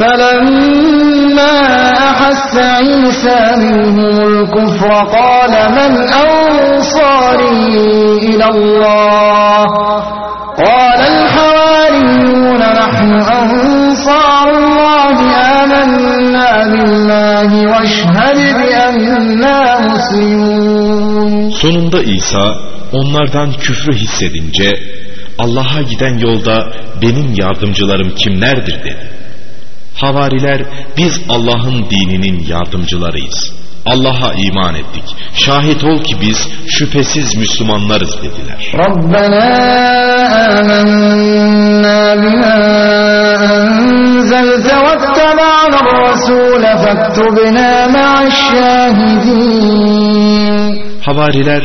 فلما أحس عيسى منهم الكفر قال من أنصاري إلى الله قال الحواريون نحن أنصار الله آمنا بالله واشهد بأننا مسلمون Sonunda İsa onlardan küfrü hissedince Allah'a giden yolda benim yardımcılarım kimlerdir dedi. Havariler biz Allah'ın dininin yardımcılarıyız. Allah'a iman ettik. Şahit ol ki biz şüphesiz Müslümanlarız dediler. Rabbena amennâ bima enzelte vettema'na rasûle fektubna ma'aşşâhidîn. Havariler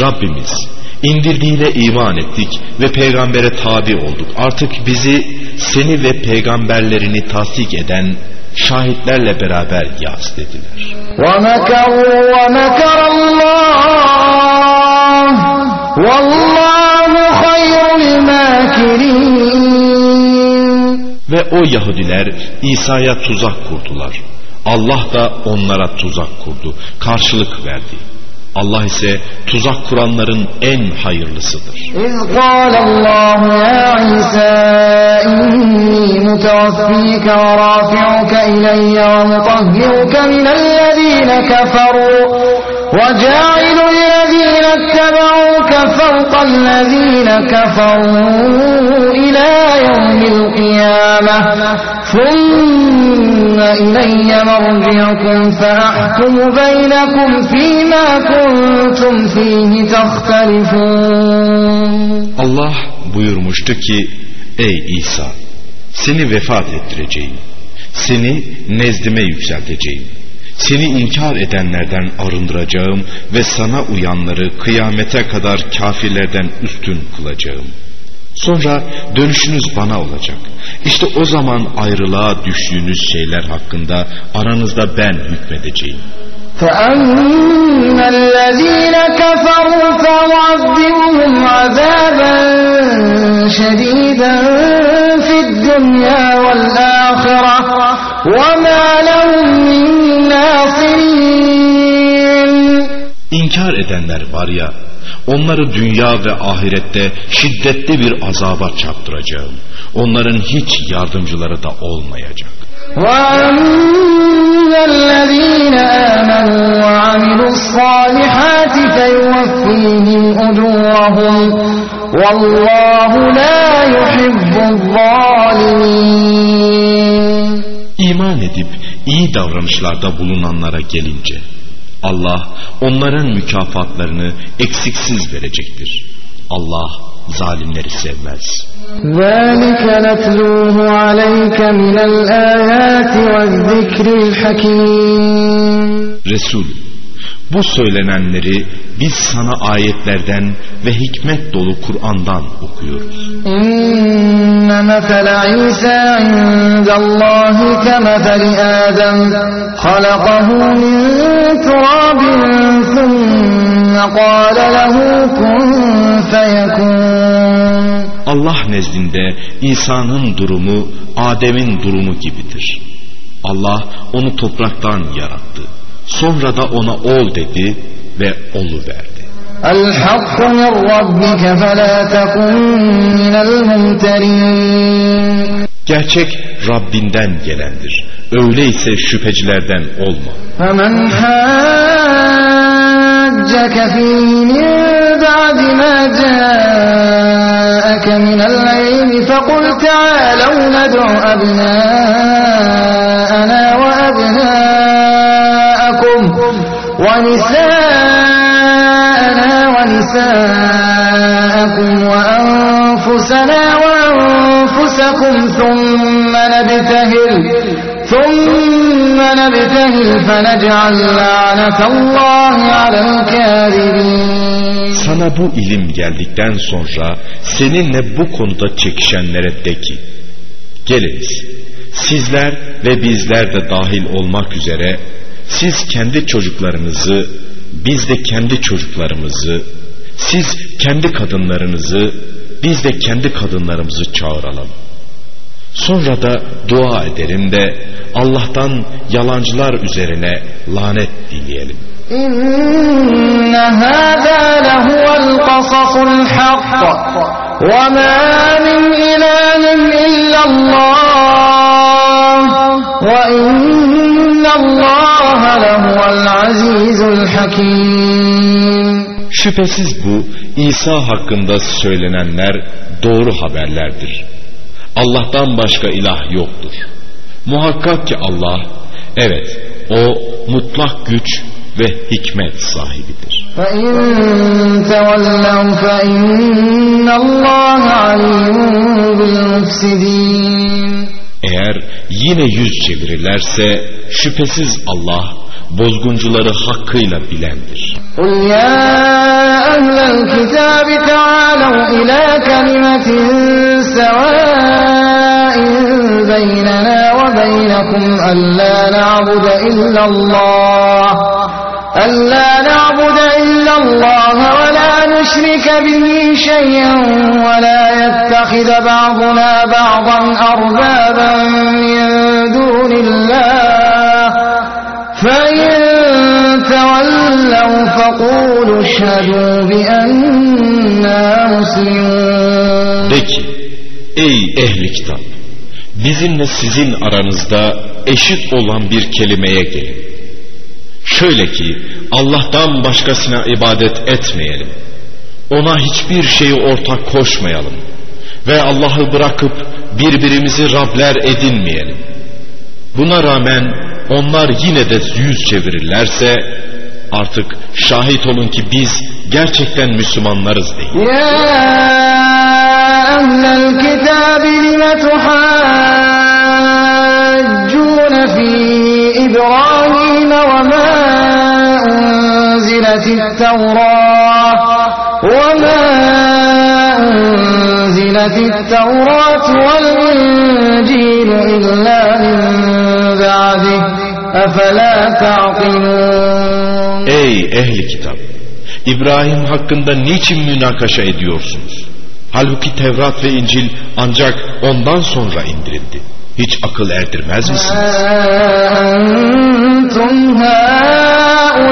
Rabbimiz indirdiğine iman ettik ve peygambere tabi olduk. Artık bizi seni ve peygamberlerini tasdik eden şahitlerle beraber yaz dediler. Ve o Yahudiler İsa'ya tuzak kurdular. Allah da onlara tuzak kurdu, karşılık verdi. Allah ise tuzak kuranların en hayırlısıdır. إذ قال الله يا عيسى إني متوفيك ورافعك إلي ومطهرك من الذين كفروا وجاعل الذين اتبعوك فوق الذين كفروا إلى يوم القيامة ثم إلي مرجعكم فأحكم بينكم فيما كنتم فيه تختلفون Allah buyurmuştu ki ey İsa seni vefat ettireceğim. Seni nezdime yükselteceğim. Seni inkar edenlerden arındıracağım ve sana uyanları kıyamete kadar kafirlerden üstün kılacağım. Sonra dönüşünüz bana olacak. İşte o zaman ayrılığa düştüğünüz şeyler hakkında aranızda ben hükmedeceğim. فأما الذين كفروا فأعذبهم عذابا شديدا في الدنيا والآخرة وما لهم من ناصرين İnkar edenler var ya, onları dünya ve ahirette şiddetli bir azaba çarptıracağım. Onların hiç yardımcıları da olmayacak. وأما الذين آمنوا وعملوا الصالحات فيوفيهم أجورهم والله لا يحب الظالمين İman edip iyi davranışlarda bulunanlara gelince, Allah onların mükafatlarını eksiksiz verecektir. Allah zalimleri sevmez. Resul bu söylenenleri biz sana ayetlerden ve hikmet dolu Kur'an'dan okuyoruz. Allah nezdinde İsa'nın durumu Adem'in durumu gibidir. Allah onu topraktan yarattı. Sonra da ona ol dedi ve olu verdi. الحق من ربك فلا تكن من الممترين Gerçek Rabbinden gelendir. Öyleyse şüphecilerden olma. فمن حاجك فيه من بعد ما جاءك من العلم فقل تعالوا ندع أبناءنا وأبناءكم ونساءنا ونساءكم وأنفسنا وأنفسكم ثم نبتهل ثم نبتهل فنجعل لعنة الله على الكاذبين Sana bu ilim geldikten sonra seninle bu konuda çekişenlere de ki geliniz sizler ve bizler de dahil olmak üzere siz kendi çocuklarınızı, biz de kendi çocuklarımızı, siz kendi kadınlarınızı, biz de kendi kadınlarımızı çağıralım. Sonra da dua edelim de Allah'tan yalancılar üzerine lanet dileyelim. İnne hâdâ lehuvel kasasul hakk ve mâ min ilâhin illallâh الله لهو العزيز الحكيم Şüphesiz bu İsa hakkında söylenenler doğru haberlerdir. Allah'tan başka ilah yoktur. Muhakkak ki Allah, evet o mutlak güç ve hikmet sahibidir. Eğer yine yüz çevirirlerse şüphesiz Allah bozguncuları hakkıyla bilendir. Kul ya ehlel kitabi ta'alav ila kelimetin sevain beynena ve beynekum allâ na'bude illallah allâ na'bude illallah ve نشرك به شيئا ولا يتخذ بعضنا بعضا أربابا من دون الله فإن تولوا فقولوا اشهدوا بأننا مسلمون De ki ey ehli kitap bizimle sizin aranızda eşit olan bir kelimeye gelin. Şöyle ki Allah'tan başkasına ibadet etmeyelim. Ona hiçbir şeyi ortak koşmayalım ve Allah'ı bırakıp birbirimizi Rabler edinmeyelim. Buna rağmen onlar yine de yüz çevirirlerse artık şahit olun ki biz gerçekten Müslümanlarız deyin. Ya ehlel kitabı lime tuhaccune fi İbrahim ve ma unziletit Tevrat أنزلت التوراة والإنجيل إلا من بعده أفلا تعقلون Ey ehli kitap! İbrahim hakkında niçin münakaşa ediyorsunuz? Halbuki Tevrat ve İncil ancak ondan sonra indirildi. Hiç akıl erdirmez misiniz? أنتم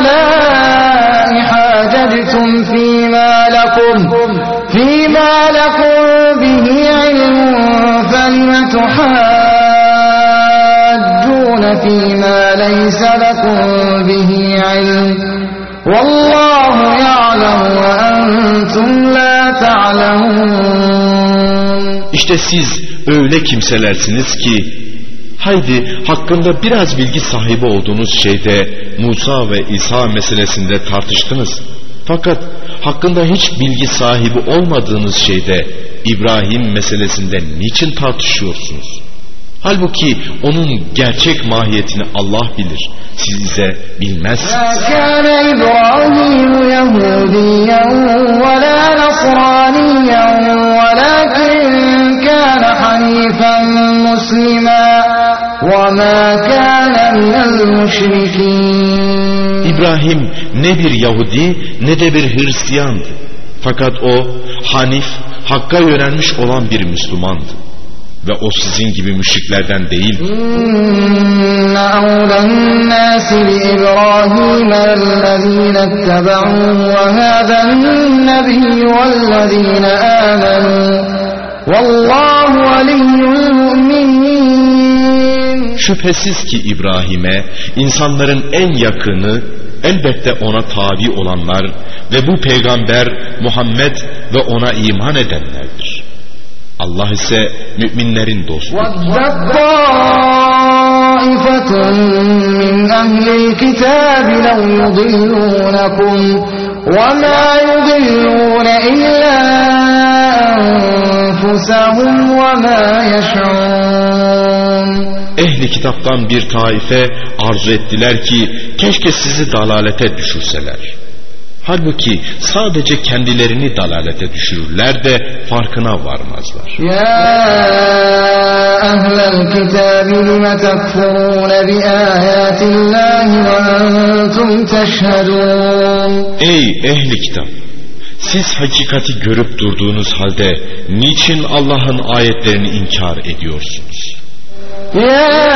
هؤلاء حاججتم فيما لكم فيما لكم به علم فلم تحاجون فيما ليس لكم به علم والله يعلم وأنتم لا تعلمون İşte siz öyle kimselersiniz ki haydi hakkında biraz bilgi sahibi olduğunuz şeyde Musa ve İsa meselesinde tartıştınız. Fakat hakkında hiç bilgi sahibi olmadığınız şeyde İbrahim meselesinde niçin tartışıyorsunuz? Halbuki onun gerçek mahiyetini Allah bilir. Siz ise bilmezsiniz. ما كان إبراهيم يهوديا ولا نصرانيا ولكن كان حنيفا مسلما وما كان من المشركين İbrahim ne bir Yahudi ne de bir Hristiyandı. Fakat o Hanif, Hakk'a yönelmiş olan bir Müslümandı. Ve o sizin gibi müşriklerden değil. Şüphesiz ki İbrahim'e insanların en yakını elbette ona tabi olanlar ve bu peygamber Muhammed ve ona iman edenlerdir. Allah ise müminlerin dostudur ehli kitaptan bir taife arzu ettiler ki keşke sizi dalalete düşürseler. Halbuki sadece kendilerini dalalete düşürürler de farkına varmazlar. Ya ehlel kitabı lime tekfurune bi ayatillahi ve entum teşhedun. Ey ehli kitap! Siz hakikati görüp durduğunuz halde niçin Allah'ın ayetlerini inkar ediyorsunuz? يا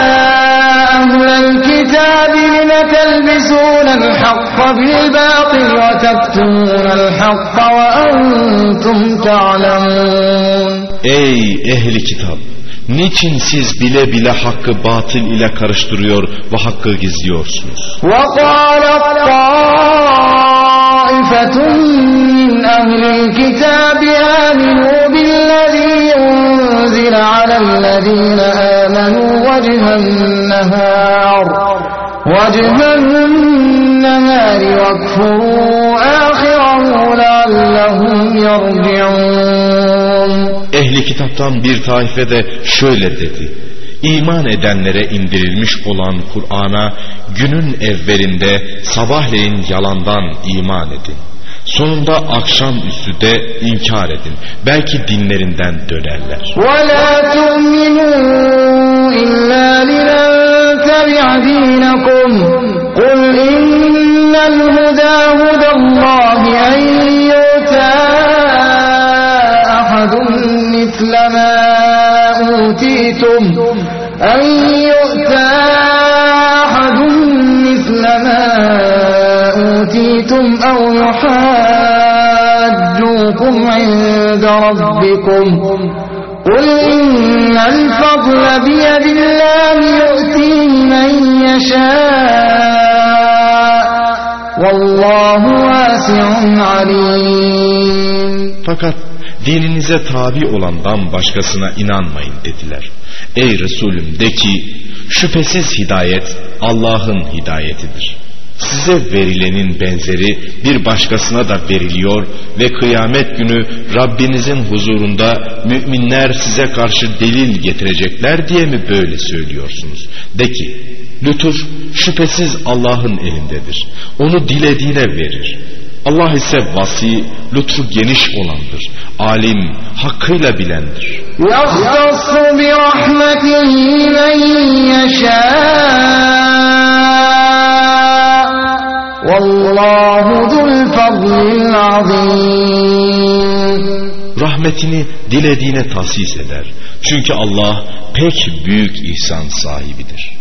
أهل الكتاب لم تلبسون الحق بالباطل وتكتمون الحق وأنتم تعلمون Ey ehli kitap! Niçin siz bile bile hakkı batıl ile karıştırıyor ve hakkı gizliyorsunuz? وقالت طائفة من أهل الكتاب آمنوا بالذي أنزل على الذين آمنوا وجه النهار وجه النهار واكفروا آخره لعلهم يرجعون Ehli kitaptan bir taife de şöyle dedi. İman edenlere indirilmiş olan Kur'an'a günün evvelinde sabahleyin yalandan iman edin. Sonunda akşamüstü de inkar edin. Belki dinlerinden dönerler. ولا تؤمنوا إلا لمن تبع دينكم قل إن الهدى هدى الله أن يؤتى أحد مثل ما أوتيتم أن يؤتى أحد مثل ما أوتيتم أو يحاجوكم عند ربكم قل إن الفضل بيد الله يؤتيه من يشاء والله واسع عليم Fakat dininize tabi olandan başkasına inanmayın dediler. Ey Resulüm de ki şüphesiz hidayet Allah'ın hidayetidir. Size verilenin benzeri bir başkasına da veriliyor ve kıyamet günü Rabbinizin huzurunda müminler size karşı delil getirecekler diye mi böyle söylüyorsunuz? De ki lütuf şüphesiz Allah'ın elindedir. Onu dilediğine verir. Allah ise vasi, lütfu geniş olandır. Alim, hakkıyla bilendir. يختص برحمته من يشاء Vallahu. Rahmetini dilediğine tahsis eder. Çünkü Allah pek büyük ihsan sahibidir.